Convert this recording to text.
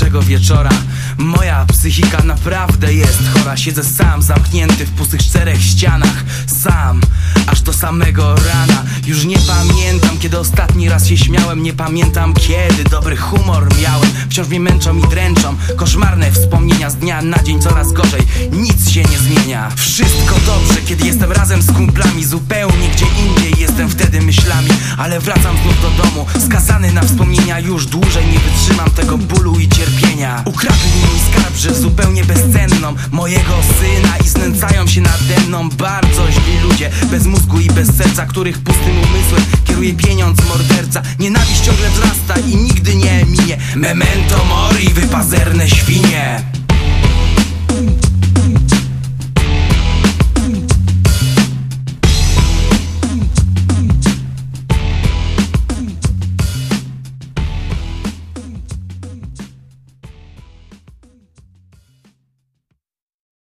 pierwszego wieczora. Moja psychika naprawdę jest chora. Siedzę sam, zamknięty w pustych czterech ścianach. Sam, aż do samego rana. Już nie pamiętam, kiedy ostatni raz się śmiałem. Nie pamiętam, kiedy dobry humor miałem. Wciąż mnie męczą i dręczą Koszmarne wspomnienia z dnia na dzień. Coraz gorzej Nic się nie zmienia. Wszystko dobrze, kiedy jestem razem z kumplami Zupełnie gdzie indziej wtedy myślami Ale wracam znów do domu. Skazany na wspomnienia Już dłużej nie wytrzymam tego bólu i cierpienia. Ukradli mi skarb, że zupełnie bezcenną. Mojego syna i znęcają się nade mną. Bardzo źli ludzie, bez mózgu i bez serca Których pustym umysłem kieruje pieniądz morderca. Nienawiść ciągle wzrasta i nigdy nie minie. Memento mori, wypazerne